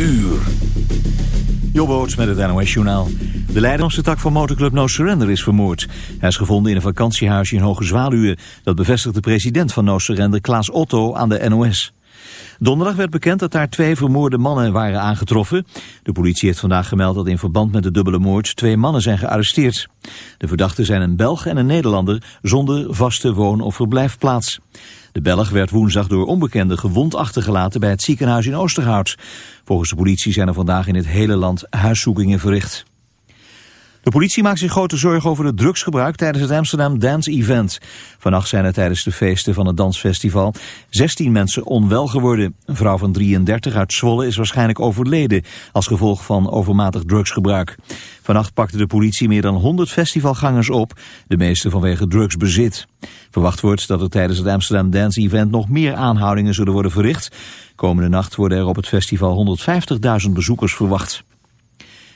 uur. Jobboots met het NOS-journaal. De leider tak van motorclub No Surrender is vermoord. Hij is gevonden in een vakantiehuisje in Hoge Zwaluwe. Dat bevestigt de president van No Surrender, Klaas Otto, aan de NOS. Donderdag werd bekend dat daar twee vermoorde mannen waren aangetroffen. De politie heeft vandaag gemeld dat in verband met de dubbele moord twee mannen zijn gearresteerd. De verdachten zijn een Belg en een Nederlander zonder vaste woon- of verblijfplaats. De Belg werd woensdag door onbekenden gewond achtergelaten bij het ziekenhuis in Oosterhout. Volgens de politie zijn er vandaag in het hele land huiszoekingen verricht. De politie maakt zich grote zorgen over het drugsgebruik tijdens het Amsterdam Dance Event. Vannacht zijn er tijdens de feesten van het dansfestival 16 mensen onwel geworden. Een vrouw van 33 uit Zwolle is waarschijnlijk overleden als gevolg van overmatig drugsgebruik. Vannacht pakte de politie meer dan 100 festivalgangers op, de meeste vanwege drugsbezit. Verwacht wordt dat er tijdens het Amsterdam Dance Event nog meer aanhoudingen zullen worden verricht. Komende nacht worden er op het festival 150.000 bezoekers verwacht.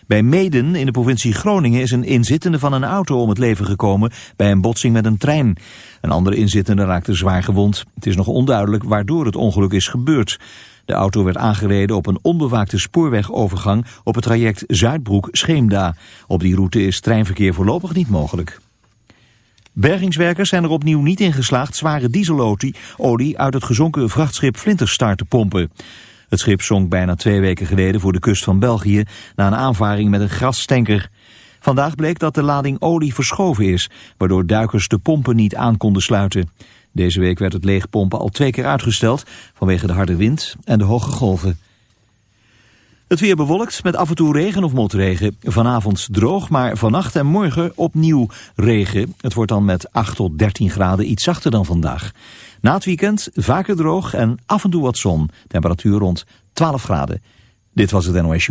Bij Meden in de provincie Groningen is een inzittende van een auto om het leven gekomen bij een botsing met een trein. Een andere inzittende raakte zwaar gewond. Het is nog onduidelijk waardoor het ongeluk is gebeurd. De auto werd aangereden op een onbewaakte spoorwegovergang op het traject Zuidbroek-Scheemda. Op die route is treinverkeer voorlopig niet mogelijk. Bergingswerkers zijn er opnieuw niet in geslaagd zware dieselolie uit het gezonken vrachtschip Flinterstar te pompen. Het schip zonk bijna twee weken geleden voor de kust van België na een aanvaring met een grastanker. Vandaag bleek dat de lading olie verschoven is, waardoor duikers de pompen niet aan konden sluiten. Deze week werd het leegpompen al twee keer uitgesteld vanwege de harde wind en de hoge golven. Het weer bewolkt met af en toe regen of motregen. Vanavond droog, maar vannacht en morgen opnieuw regen. Het wordt dan met 8 tot 13 graden iets zachter dan vandaag. Na het weekend vaker droog en af en toe wat zon. Temperatuur rond 12 graden. Dit was het NOS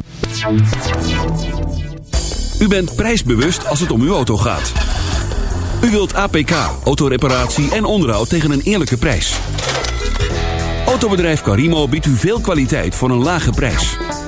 U bent prijsbewust als het om uw auto gaat. U wilt APK, autoreparatie en onderhoud tegen een eerlijke prijs. Autobedrijf Carimo biedt u veel kwaliteit voor een lage prijs.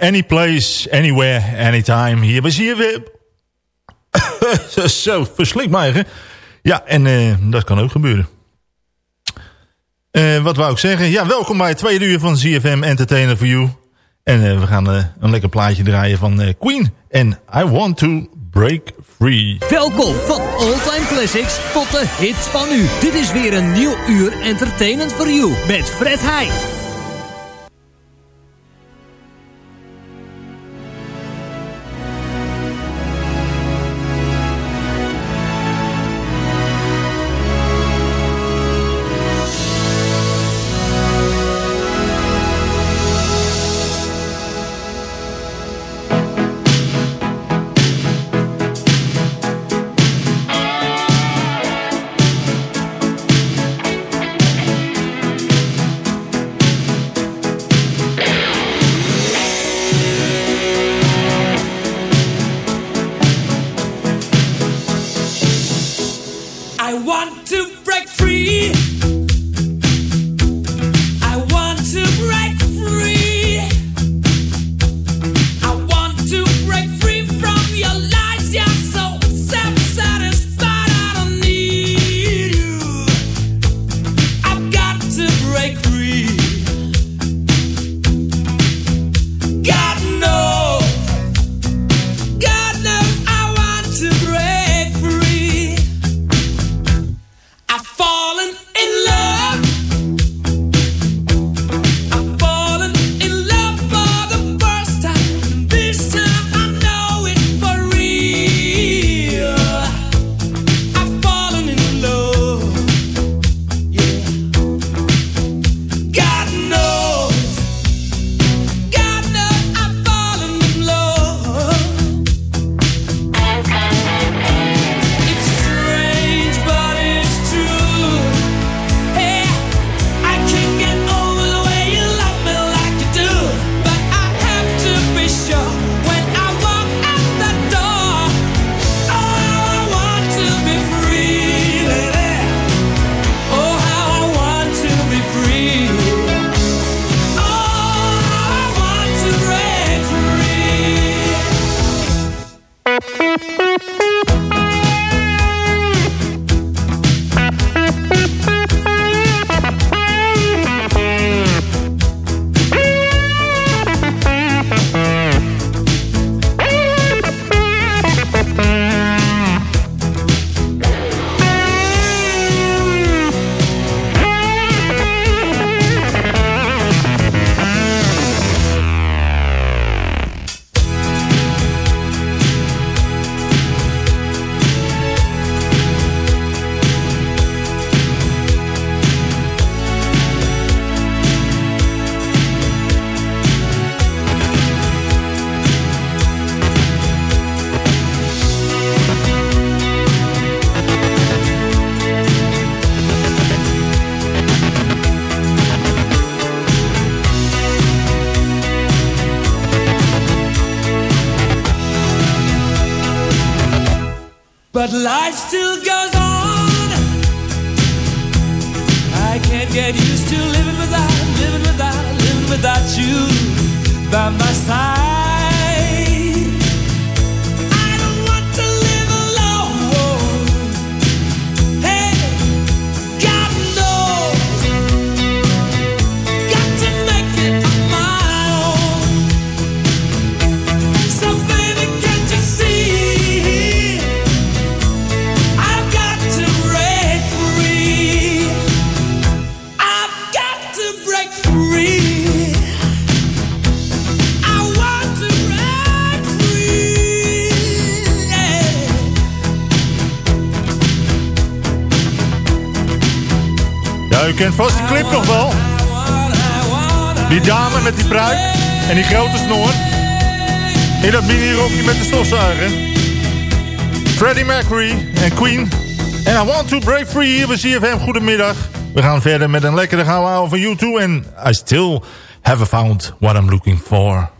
Any Place, Anywhere, Anytime. Hier bij weer. Zo, verslikt mij, hè? Ja, en uh, dat kan ook gebeuren. Uh, wat wou ik zeggen? Ja, welkom bij het tweede uur van ZFM Entertainer for You. En uh, we gaan een lekker plaatje draaien van Queen. En I Want To Break Free. Welkom van All Time Classics tot de hits van nu. Dit is weer een nieuw uur Entertainment for You met Fred Heij. Kent vast die clip nog wel. Die dame met die pruik en die grote snor. In dat mini-rokje met de stofzuiger. Freddie Mercury en Queen. En I Want To Break Free hier bij CFM. Goedemiddag. We gaan verder met een lekkere gouden van U2. En I still haven't found what I'm looking for.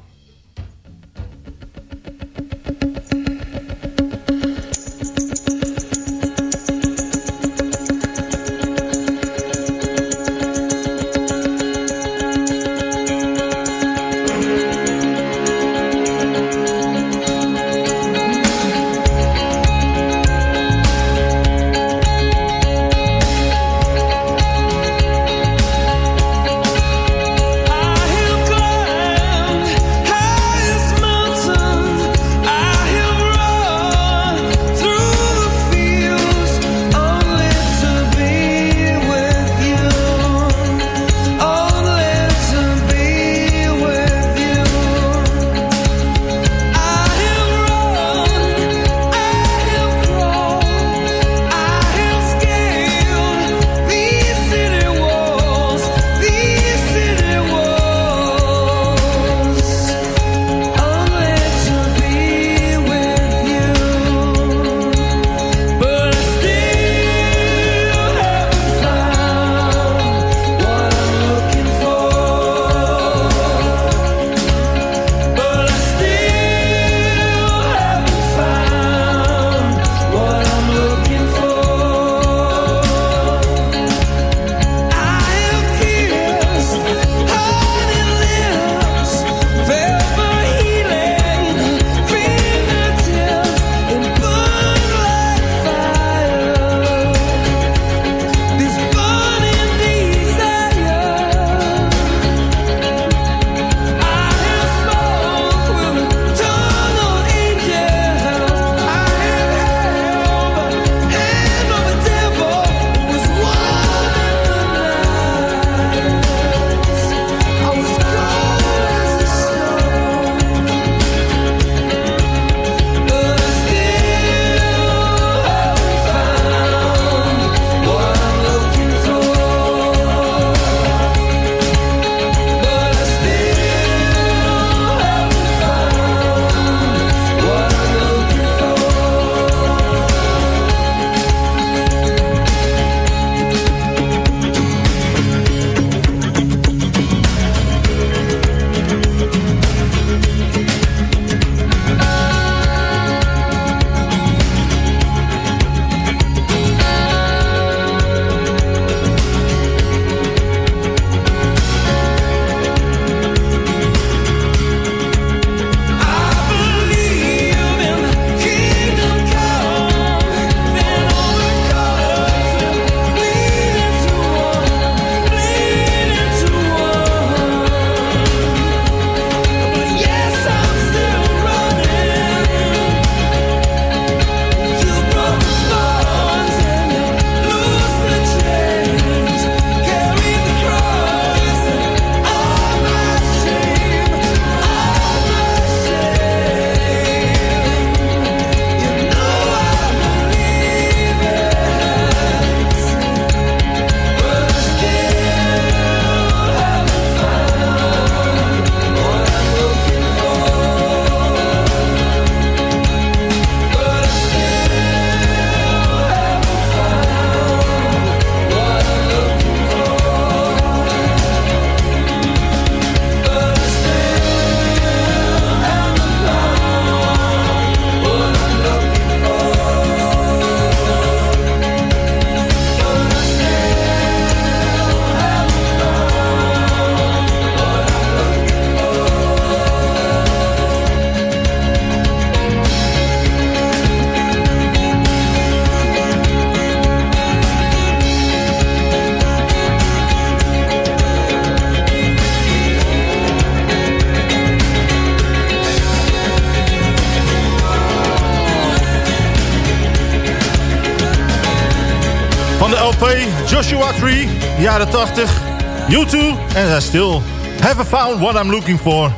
Joshua Tree, jaren 80. U2 en Still Haven't Found What I'm Looking For.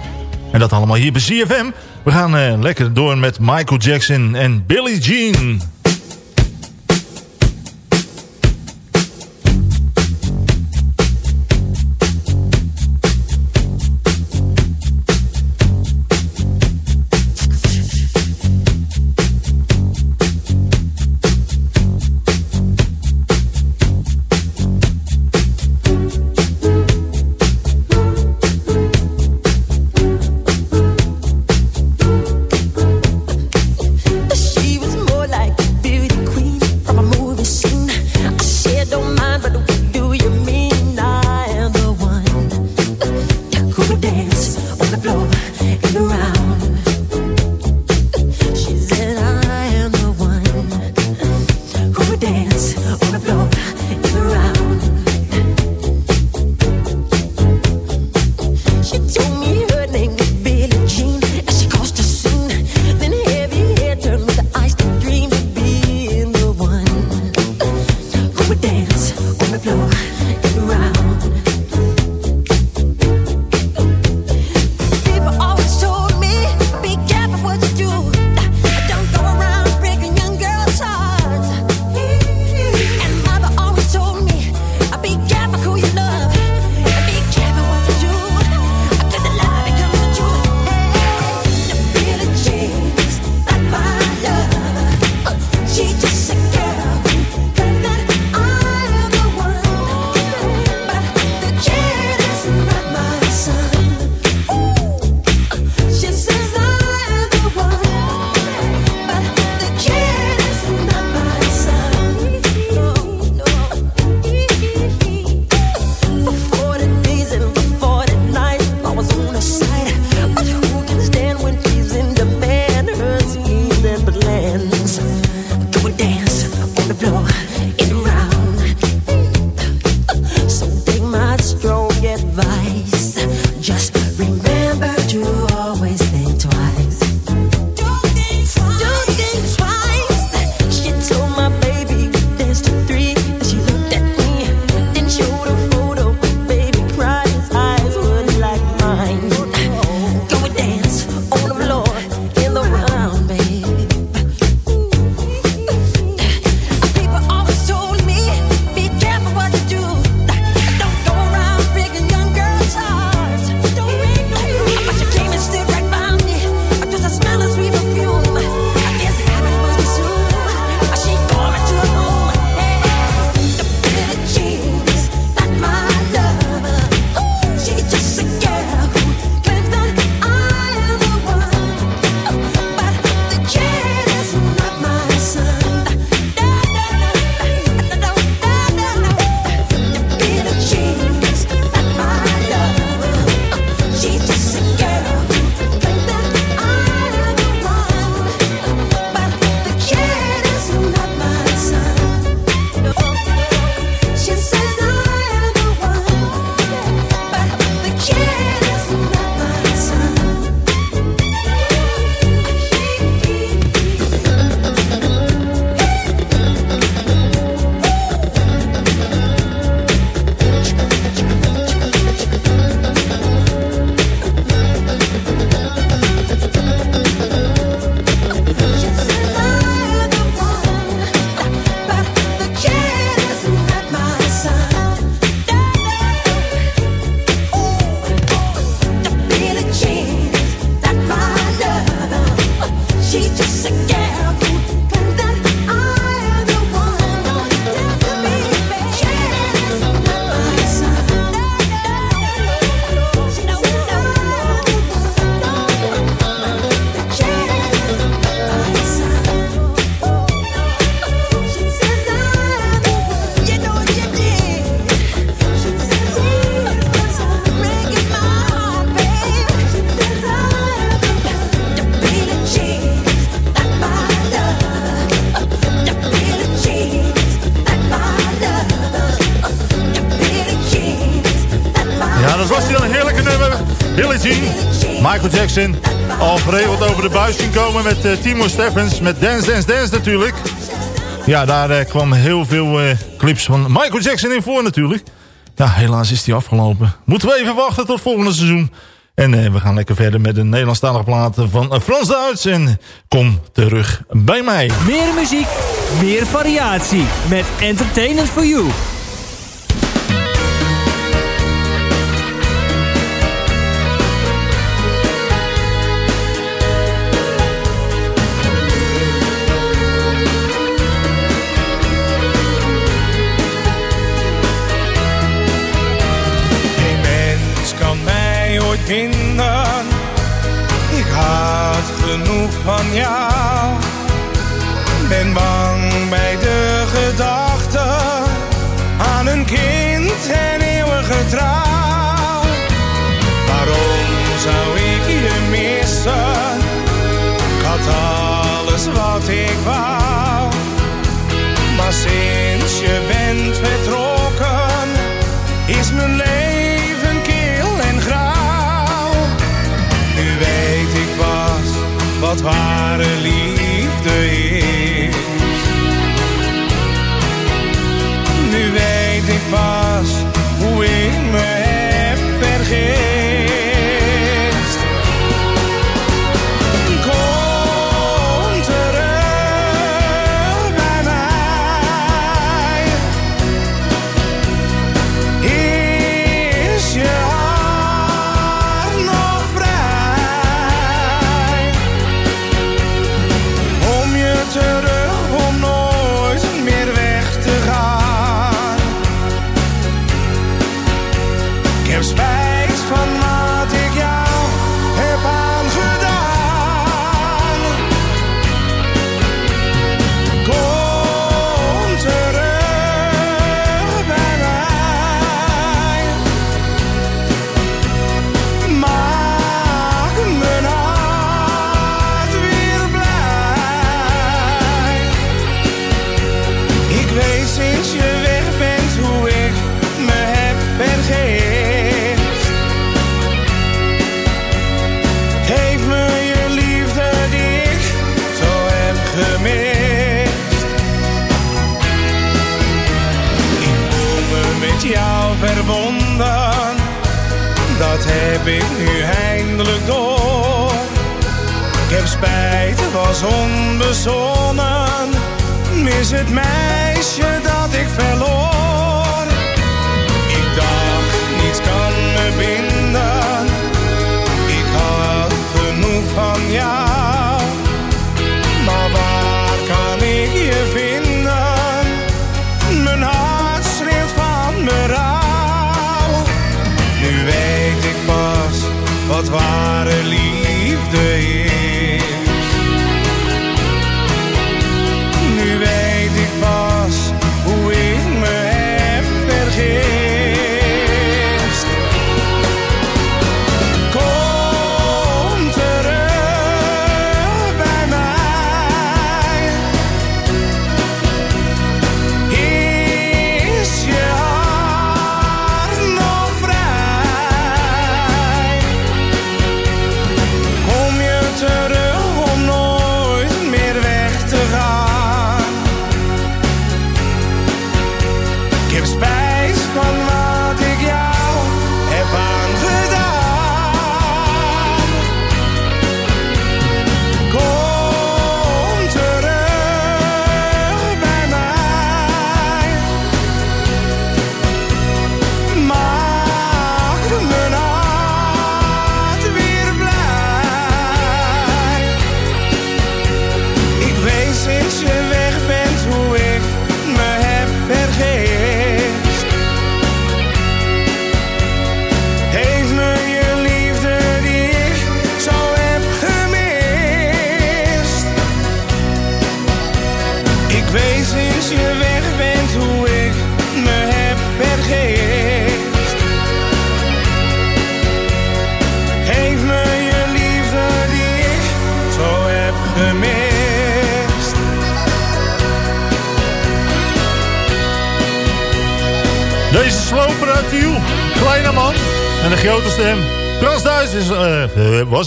En dat allemaal hier bij ZFM. We gaan uh, lekker door met Michael Jackson en Billie Jean. Jackson. Al geregeld over de buis zien komen met uh, Timo Steffens. Met Dance Dance Dance natuurlijk. Ja, daar uh, kwam heel veel uh, clips van Michael Jackson in voor natuurlijk. Ja, helaas is die afgelopen. Moeten we even wachten tot volgende seizoen. En we gaan lekker verder met de Nederlandstalige platen van Frans Duits. En kom terug bij mij. Meer muziek, meer variatie. Met Entertainment for You. Ik had genoeg van jou. Ben bang bij de gedachte aan een kind en eeuwige trouw. Waarom zou ik je missen? Ik had alles wat ik wou. Maar sinds je bent vertrokken, wat ware liefde is.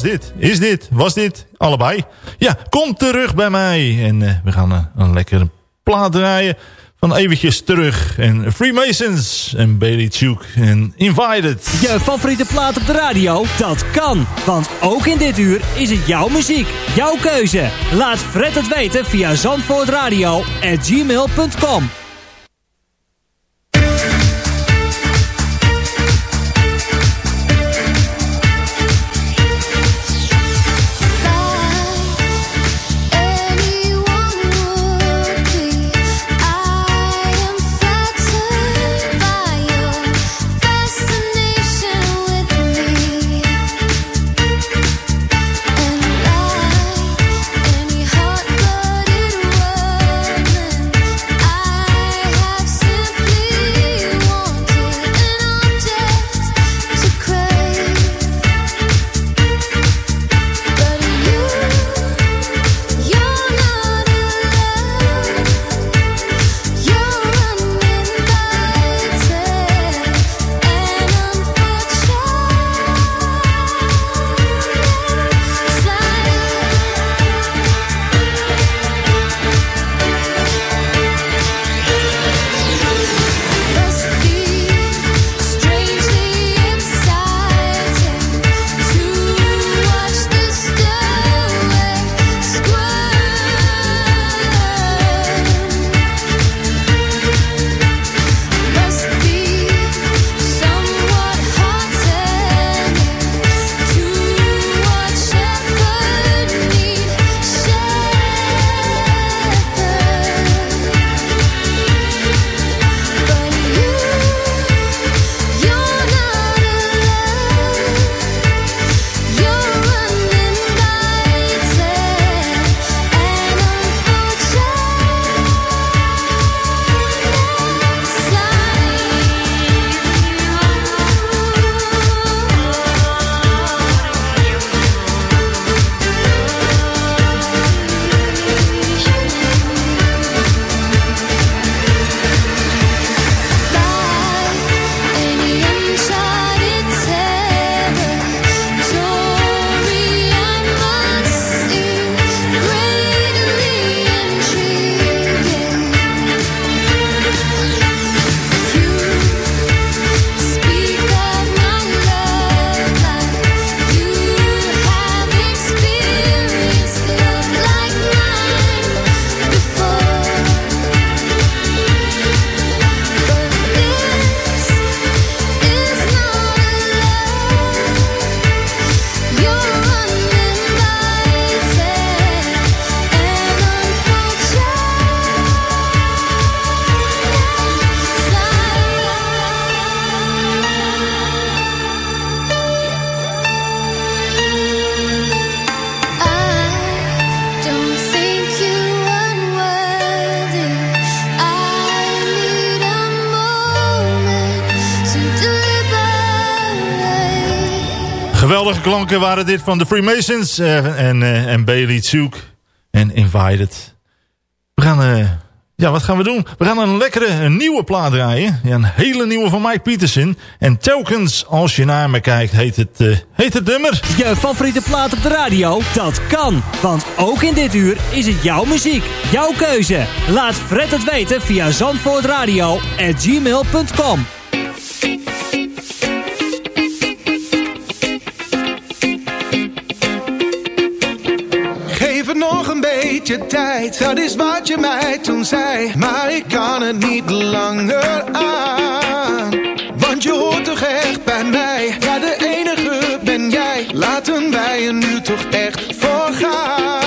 Was dit, is dit, was dit, allebei. Ja, kom terug bij mij. En uh, we gaan uh, een lekker plaat draaien van eventjes terug. En Freemasons en Bailey Chuke en Invited. Je favoriete plaat op de radio? Dat kan. Want ook in dit uur is het jouw muziek. Jouw keuze. Laat Fred het weten via zandvoortradio@gmail.com. klanken waren dit van de Freemasons uh, en, uh, en Bailey Tsook en Invited. We gaan, uh, ja wat gaan we doen? We gaan een lekkere, een nieuwe plaat draaien. Ja, een hele nieuwe van Mike Peterson. En telkens als je naar me kijkt heet het, heet het nummer. Je favoriete plaat op de radio? Dat kan. Want ook in dit uur is het jouw muziek. Jouw keuze. Laat Fred het weten via zandvoortradio@gmail.com. beetje tijd, dat is wat je mij toen zei. Maar ik kan het niet langer aan. Want je hoort toch echt bij mij. Ja, de enige ben jij. Laten wij er nu toch echt voor gaan.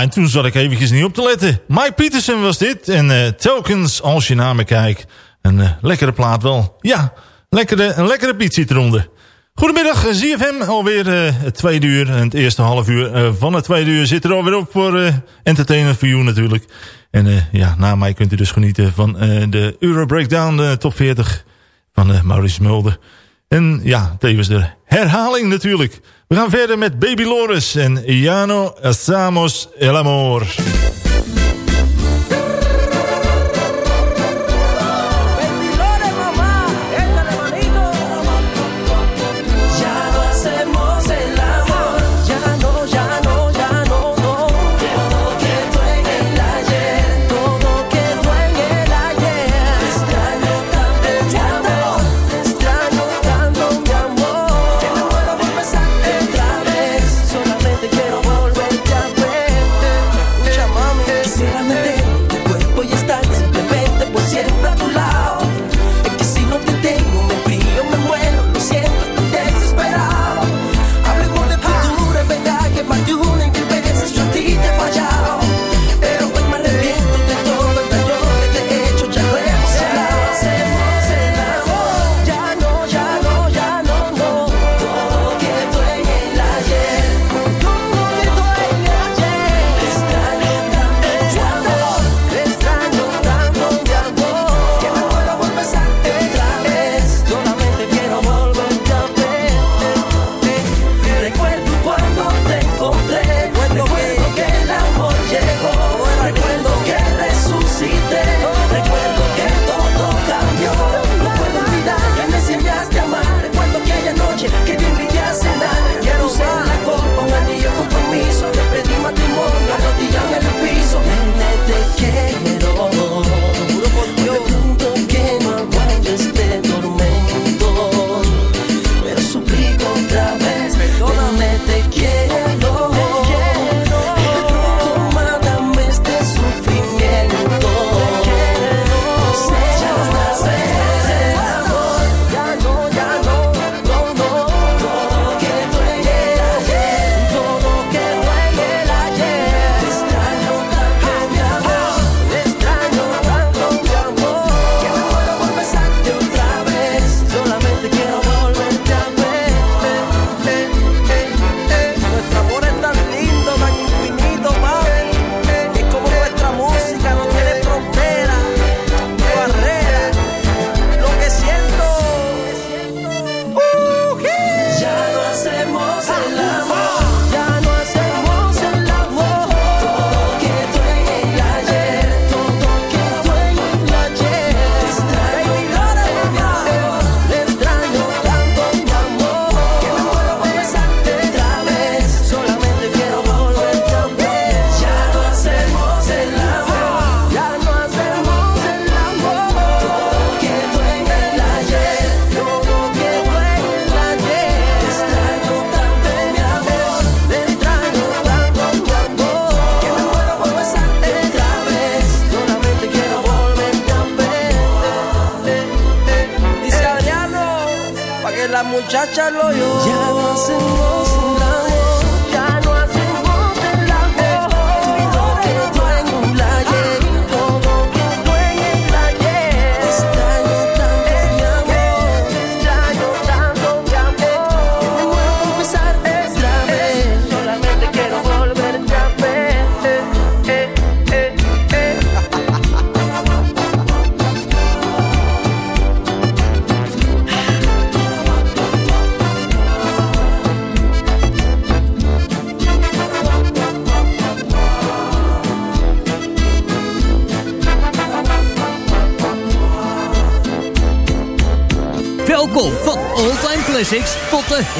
En toen zat ik eventjes niet op te letten. Mike Peterson was dit. En uh, telkens als je naar me kijkt. Een eh, lekkere plaat wel. Ja, lekkere, een lekkere piet zit eronder. Goedemiddag, eh, ZFM. Alweer uh, het tweede uur en het eerste half uur van het tweede uur zit er alweer op voor Entertainment for You natuurlijk. En ja, na mij kunt u dus genieten van de Euro Breakdown de top 40 van Maurice Mulder. En ja, tevens de herhaling natuurlijk. We gaan verder met Baby Loris en Iano Samos El Amor.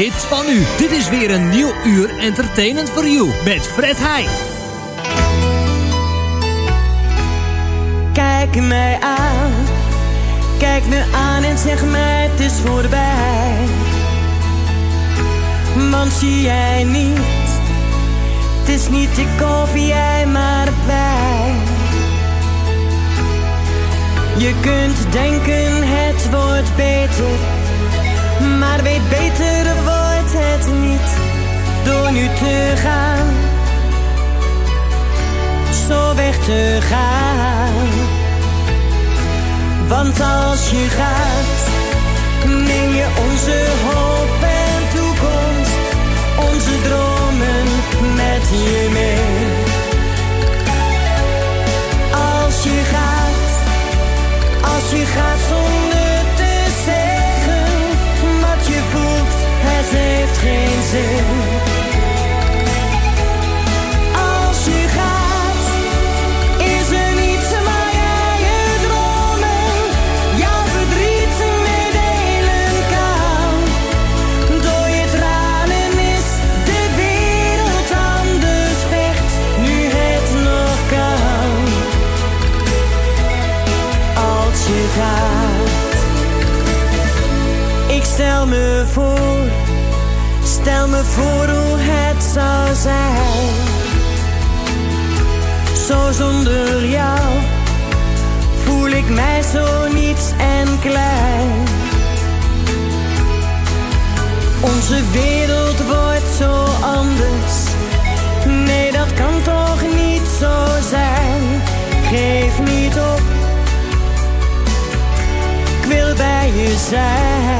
Hits van nu. Dit is weer een nieuw uur entertainment for you met Fred Heij. Kijk mij aan, kijk me aan en zeg mij het is voorbij. Want zie jij niet, het is niet ik of jij maar wij. Je kunt denken het wordt beter, maar weet beter wordt het niet door nu te gaan zo weg te gaan. Want als je gaat, neem je onze hoop en toekomst, onze dromen met je mee. Als je gaat, als je gaat zonder heeft geen zin. Als je gaat, is er niets waar je dromen, jouw verdriet mee delen kan. Door je tranen is de wereld anders vecht, nu het nog kan. Als je gaat, ik stel me voor, stel me voor hoe het zou zijn zo zonder jou voel ik mij zo niets en klein. Onze wereld wordt zo anders. Nee, dat kan toch niet zo zijn. Geef niet op. Ik wil bij je zijn.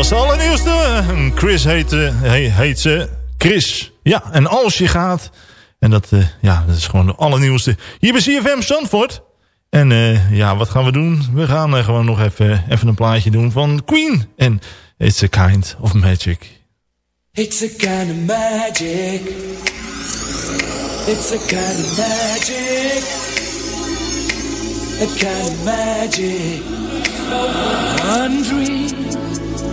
Was de allernieuwste. Chris heet, he- heet ze. Chris. Ja, en als je gaat. En dat, eh, ja, dat is gewoon de allernieuwste. Hier bij CFM Zandvoort. En eh, ja, wat gaan we doen? We gaan eh, gewoon nog even, even een plaatje doen van Queen. En It's a Kind of Magic. It's a kind of magic. It's a kind of magic. A kind of magic. One dream,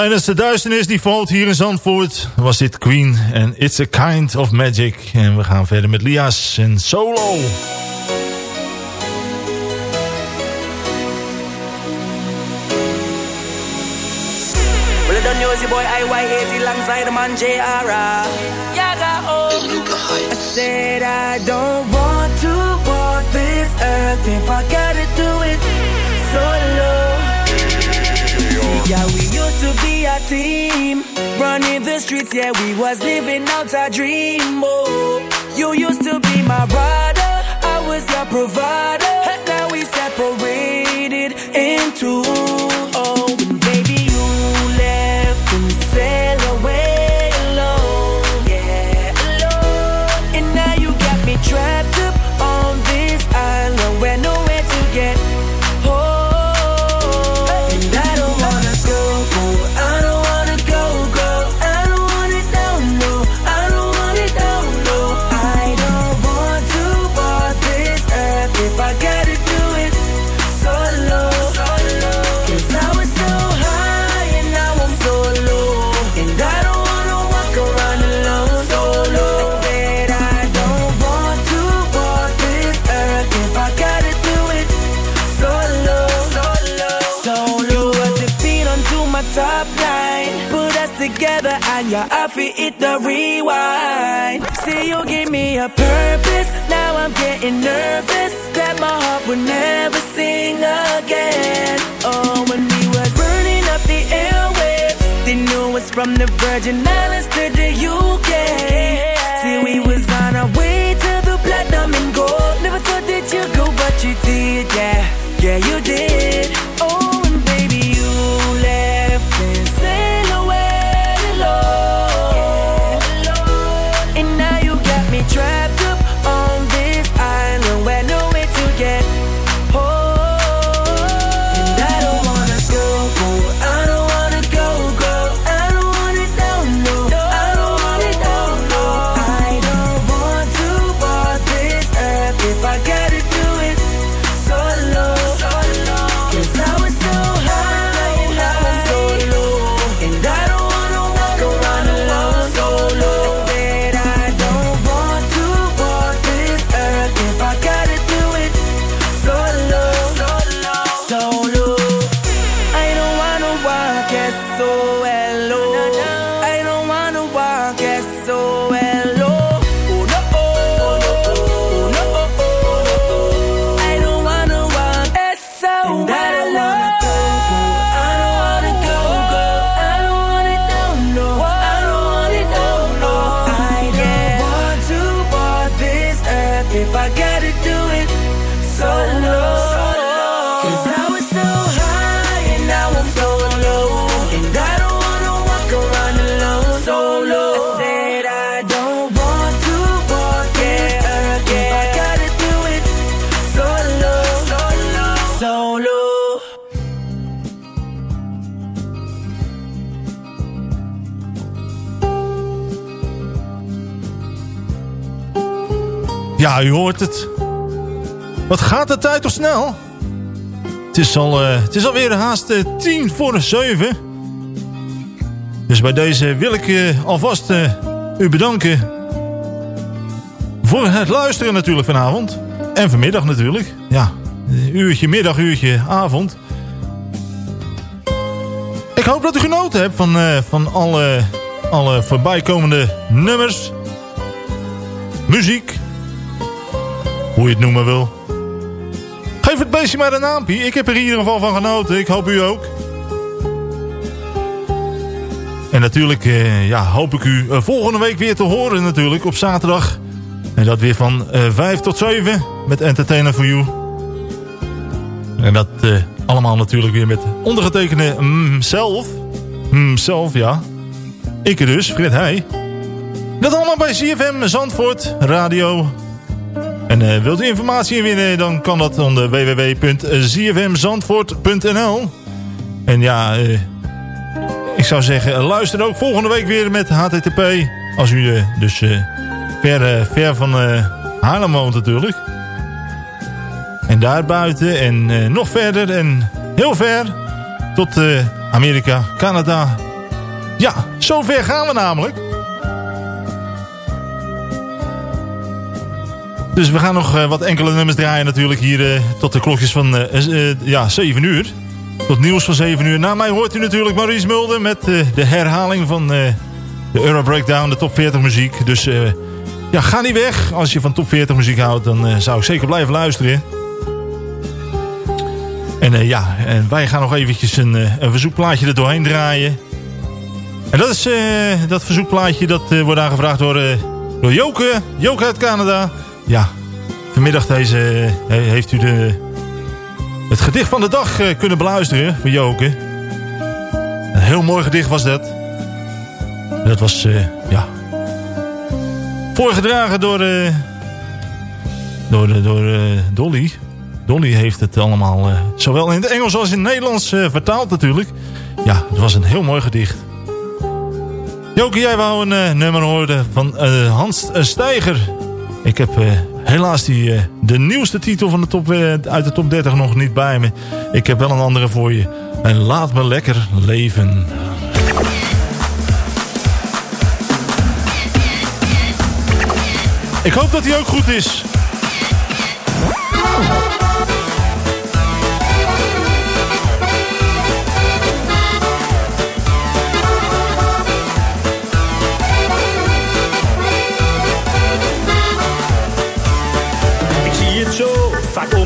Tijdens de duisternis die valt hier in Zandvoort was dit Queen en It's a Kind of Magic. En we gaan verder met Lias en Solo. Boy IY80 alongside man JR. Yaga, oh. I said I don't want to walk this earth if I gotta do it solo. Yeah, we used to be a team, running the streets. Yeah, we was living out our dream. Oh, you used to be my brother, I was your provider. Now we separated into. The rewind. See, you give me a purpose, now I'm getting nervous that my heart would never sing again. Oh, when we was burning up the airwaves, they knew us from the Virgin Islands to the UK. See, we was on our way to the platinum and gold. Never thought that you'd go, but you did, yeah, yeah, you did. Oh, Ja, u hoort het. Wat gaat de tijd toch snel? Het is, al, eh, het is alweer haast eh, tien voor zeven. Dus bij deze wil ik eh, alvast u bedanken. Voor het luisteren natuurlijk vanavond. En vanmiddag natuurlijk. Ja, uurtje middag, uurtje avond. Ik hoop dat u genoten hebt van, van alle, alle voorbijkomende nummers. Muziek. Hoe je het noemen wil. Geef het beestje maar een naampje. Ik heb er in ieder geval van genoten. Ik hoop u ook. En natuurlijk eh, ja, hoop ik u eh, volgende week weer te horen natuurlijk op zaterdag. En dat weer van eh 5 tot 7 met Entertainer for You. En dat eh, allemaal natuurlijk weer met ondergetekende zelf. zelf, ja. Ik dus, Fred Heij. Dat allemaal bij CFM Zandvoort Radio. En eh, wilt u informatie inwinnen, dan kan dat onder www.zfmzandvoort.nl. En ja, eh, ik zou zeggen, luister ook volgende week weer met HTTP. Als u eh, dus ver, ver van Haarlem woont natuurlijk. En daarbuiten en nog verder en heel ver tot Amerika, Canada. Ja, zo ver gaan we namelijk. Dus we gaan nog eh, wat enkele nummers draaien natuurlijk hier eh, tot de klokjes van eh, ja, 7 uur. Tot nieuws van 7 uur. Na mij hoort u natuurlijk Maurice Mulder met de herhaling van de Euro Breakdown, de top 40 muziek. Dus ja, ga niet weg. Als je van top 40 muziek houdt, dan zou ik zeker blijven luisteren. En ja, en wij gaan nog eventjes een, verzoekplaatje er doorheen draaien. En dat is dat verzoekplaatje dat eh, wordt aangevraagd door, door Joke. Joke uit Canada. Ja, vanmiddag deze, he- heeft u de, het gedicht van de dag eh, kunnen beluisteren van Joke. Een heel mooi gedicht was dat. Dat was, eh, ja... Voorgedragen door, eh, door, door Dolly. Dolly heeft het allemaal, zowel in het Engels als in het Nederlands vertaald natuurlijk. Ja, het was een heel mooi gedicht. Joke, jij wou een nummer horen van Hans Steiger. Ik heb eh, helaas die, eh, de nieuwste titel van de top, eh, uit de top 30 nog niet bij me. Ik heb wel een andere voor je. En laat me lekker leven. Ik hoop dat hij ook goed is.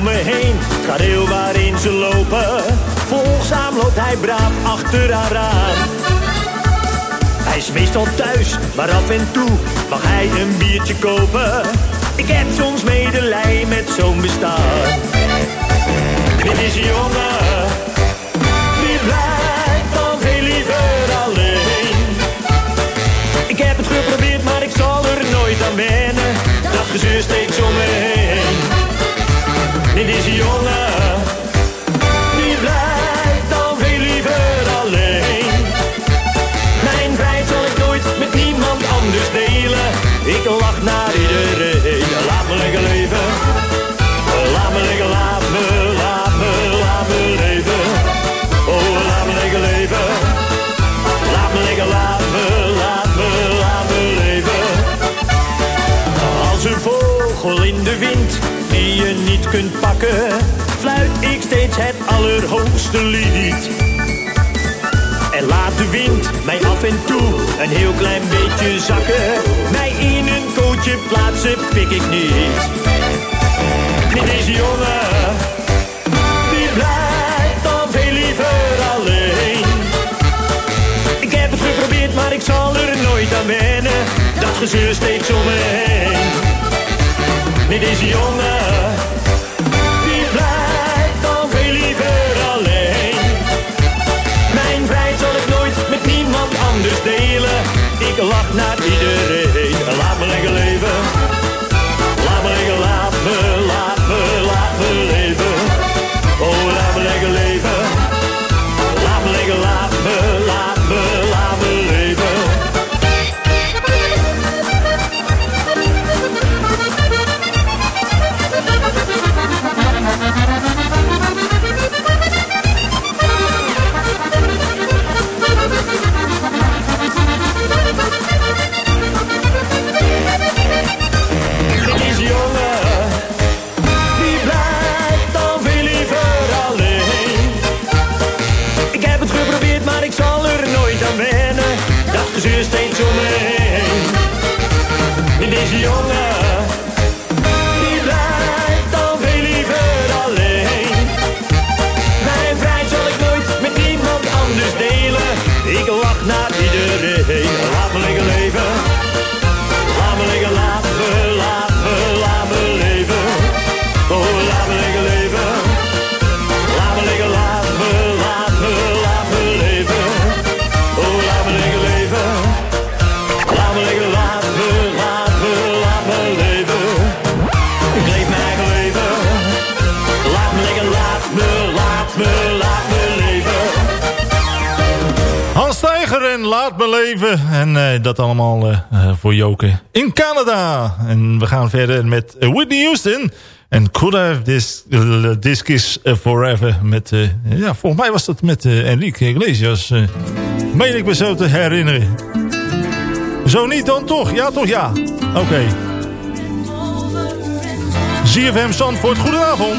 Me heen. Heel waarin ze lopen. Volgzaam loopt hij braaf achter haar aan. Hij is meestal thuis, maar af en toe mag hij een biertje kopen. Ik heb soms medelij met zo'n bestaan. Dit is een jongen, die blijft dan veel liever alleen. Ik heb het geprobeerd, maar ik zal er nooit aan wennen. Dat gezeur steeds om me heen. Is een jongen, die blijft dan veel liever alleen. Mijn vrijheid zal ik nooit met niemand anders delen. Ik lach naar iedereen, laat me lekker leven. Laat me lekker, laat me, laat leven. Oh, laat me lekker leven. Laat me lekker, laat me, laat me, laat leven. Als een vogel in de wind die je niet kunt fluit ik steeds het allerhoogste lied. En laat de wind mij af en toe een heel klein beetje zakken. Mij in een kootje plaatsen pik ik niet. Is een jongen, die blijft dan veel liever alleen. Ik heb het geprobeerd, maar ik zal er nooit aan wennen. Dat gezeur steeds om me heen. Een jongen, liever alleen. Mijn vrijheid zal ik nooit met niemand anders delen. Ik lach naar iedereen, laat me lekker leven. Canada. En we gaan verder met eh, Whitney Houston. En Could Have This, uh, this Kiss Forever. Met, eh, ja, volgens mij was dat met eh, Enrique Iglesias. eh meen ik me zo te herinneren. Zo niet dan toch? Ja, toch ja. Oké. ZFM Zandvoort, goedenavond.